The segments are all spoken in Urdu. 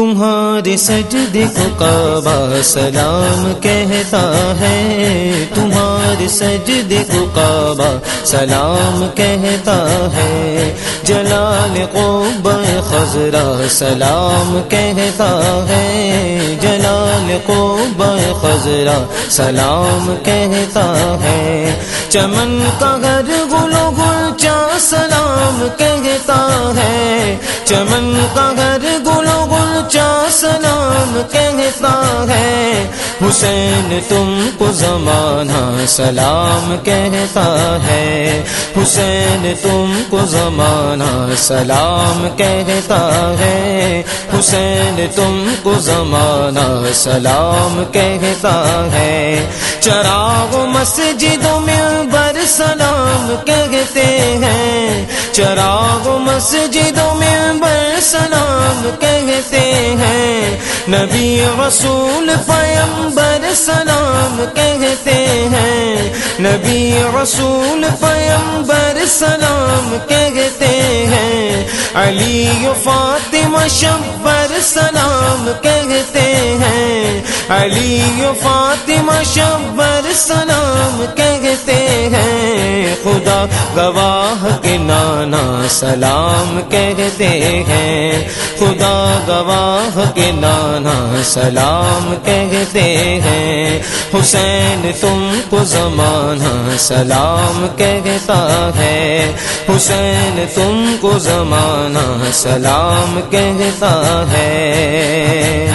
تمہارے سجدے کو کعبہ سلام کہتا ہے۔ تمہارے سجدے کو کعبہ سلام کہتا ہے۔ جلال کو خزرا سلام کہتا ہے۔ جلال کو خزرا سلام کہتا ہے۔ چمن کا گھر گلو گل چا سلام کہتا ہے۔ چمن کا گھر کہتا ہے، حسین تم کو زمانہ سلام کہتا ہے۔ حسین تم کو زمانہ سلام کہتا ہے۔ حسین تم کو زمانہ سلام کہتا ہے۔ چراغ مسجدوں میں بر سلام کہتے ہیں۔ چراغ مسجدوں میں بر سلام کہتے ہیں۔ نبی رسول پیمبر سلام کہتے ہیں۔ نبی رسول پیمبر سلام کہتے ہیں۔ علی فاطمہ شبر سلام کہتے ہیں۔ علی فاطمہ شبر سلام کہتے ہیں۔ خدا گواہ کے نانا سلام کہتے ہیں۔ خدا گواہ کے نانا سلام کہتے ہیں۔ حسین تم کو زمانہ سلام کہتا ہے۔ حسین تم کو زمانہ سلام کہتا ہے۔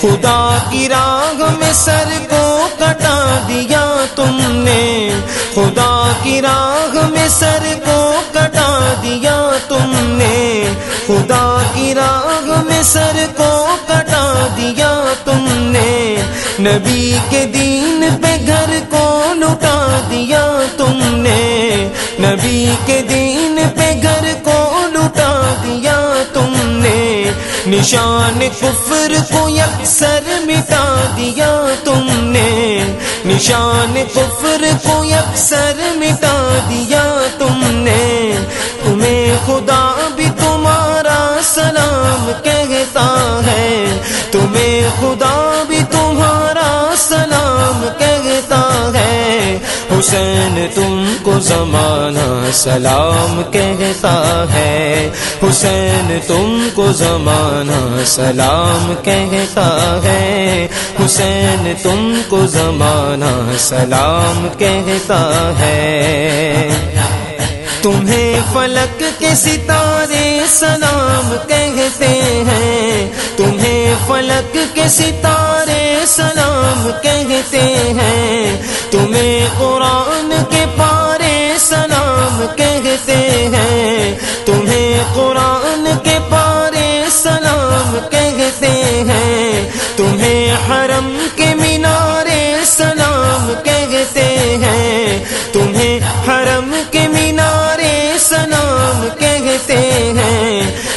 خدا کی راگ میں سر کو کٹا دیا تم نے۔ خدا کی راگ میں سر خدا کی راگ میں سر کو کٹا دیا تم نے۔ نبی کے دین پہ گھر کو لٹا دیا تم نے۔ نبی کے دین پہ گھر کو لٹا دیا تم نے۔ نشان کفر کو یکسر مٹا دیا تم نے۔ نشان کفر کو یکسر مٹا دیا کہتا ہے، تمہیں خدا بھی تمہارا سلام کہتا ہے۔ حسین تم کو زمانہ سلام کہتا ہے۔ حسین تم کو زمانہ سلام کہتا ہے۔ حسین تم کو زمانہ سلام کہتا ہے۔ تمہیں فلک کے ستارے سلام کہتے ہیں تمہیں فلک کے ستارے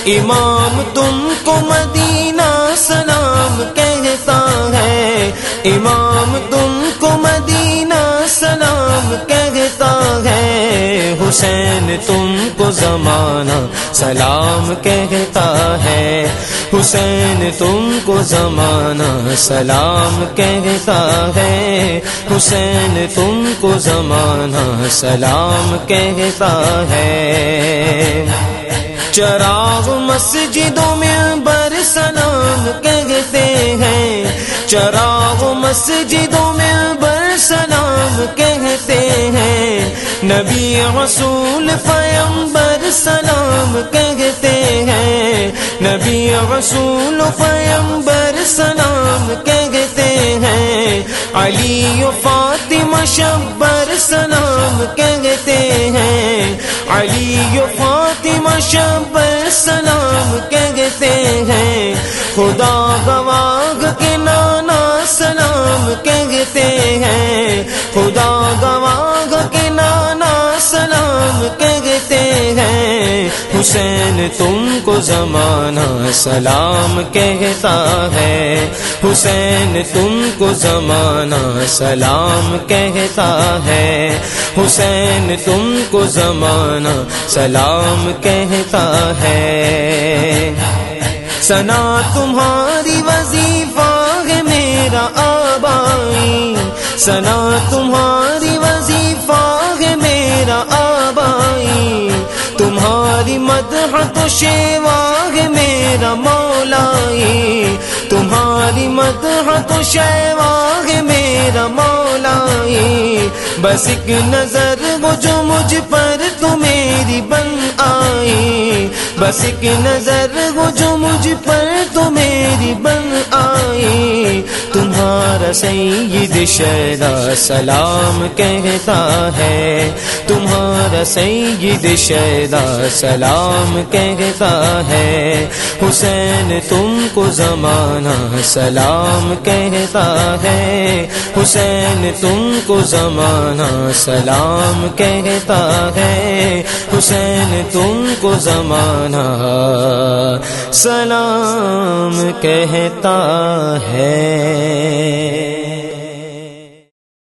امام تم کو مدینہ سلام کہتا ہے۔ امام تم کو مدینہ سلام کہتا ہے۔ حسین تم کو زمانہ سلام کہتا ہے۔ حسین تم کو زمانہ سلام کہتا ہے۔ حسین تم کو زمانہ سلام کہتا ہے۔ چراغ مسجدوں میں بر سلام کہتے ہیں۔ چراغ مسجدوں میں بر سلام کہتے ہیں۔ نبی رسول پیمبر سلام کہتے ہیں۔ نبی رسول پیمبر سلام کہتے ہیں۔ علی فاطمہ شبر سلام کہتے ہیں۔ علی فاطمہ خدا گواہ کے نانا سلام کہتے ہیں۔ خدا گواہ کے نانا سلام کہتے ہیں۔ حسین تم کو زمانہ سلام کہتا ہے۔ حسین تم کو زمانہ سلام کہتا ہے۔ حسین تم کو زمانہ سلام کہتا ہے۔ سنا تمہاری وظیفہ ہے میرا آبائی۔ سنا تمہاری وظیفہ ہے میرا آبائی۔ تمہاری مدح تو شیوا ہے میرا مولائی۔ تمہاری مدح تو شیوا ہے میرا مولائی۔ بس ایک نظر وہ جو مجھ پر تو میری بن آئی۔ بس ایک نظر وہ جو مجھ پر تو میری بن آئی۔ تمہارا سید شیدا سلام کہتا ہے۔ تمہارا سید شیدا سلام کہتا ہے۔ حسین تم کو زمانہ سلام کہتا ہے۔ حسین تم کو زمانہ سلام کہتا ہے۔ حسین تم کو زمانہ سلام کہتا ہے۔